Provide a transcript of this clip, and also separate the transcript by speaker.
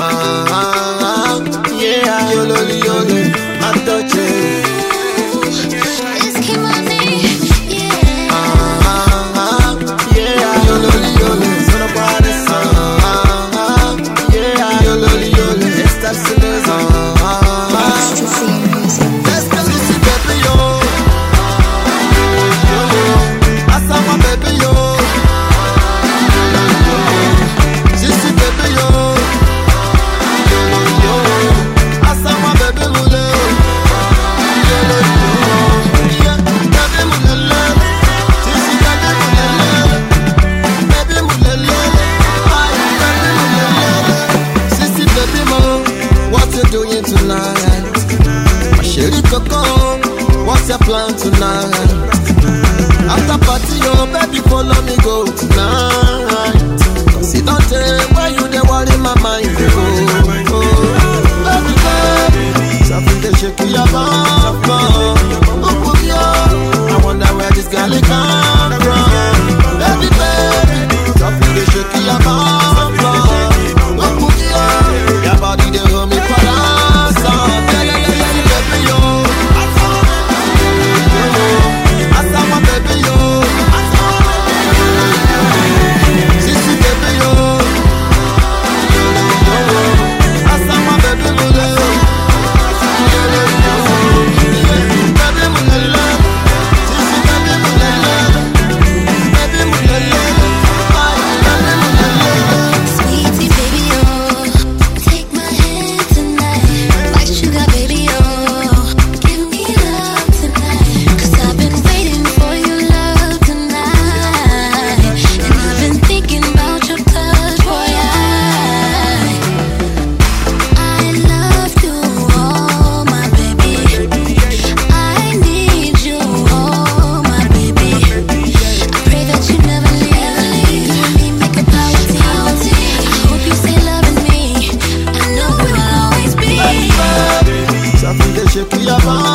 Speaker 1: Ah, your plan tonight? After party, your baby follow me go tonight. See, don't tell why you they worry my mind. Oh, oh. Baby, baby, something they shake your bum, bum. Look at you, I wonder where this girl come from. Baby, baby, something they shake your bum. shake your body.